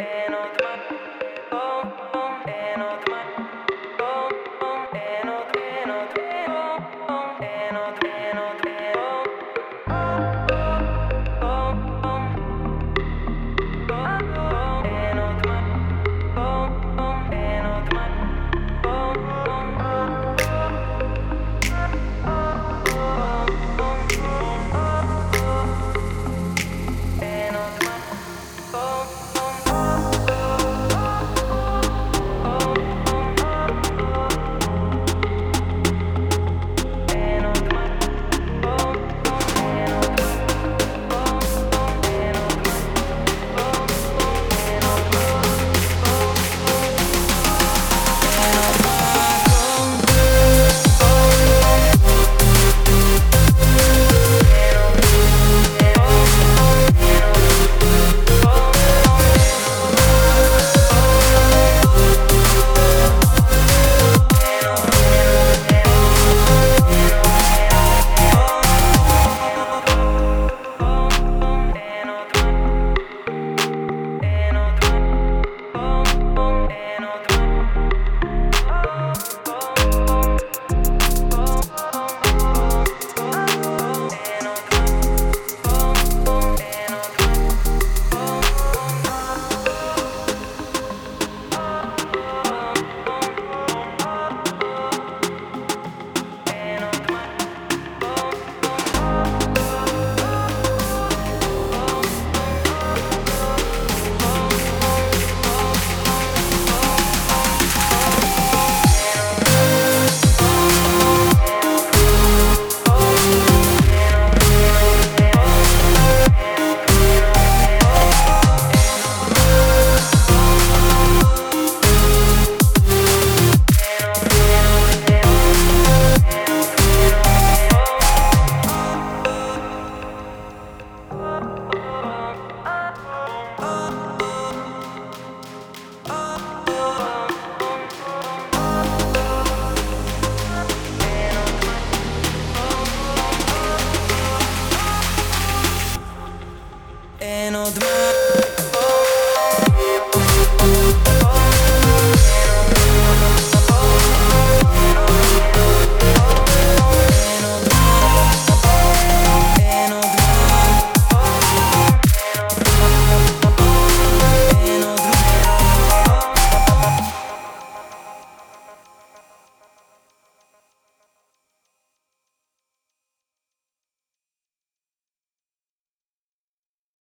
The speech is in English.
and on the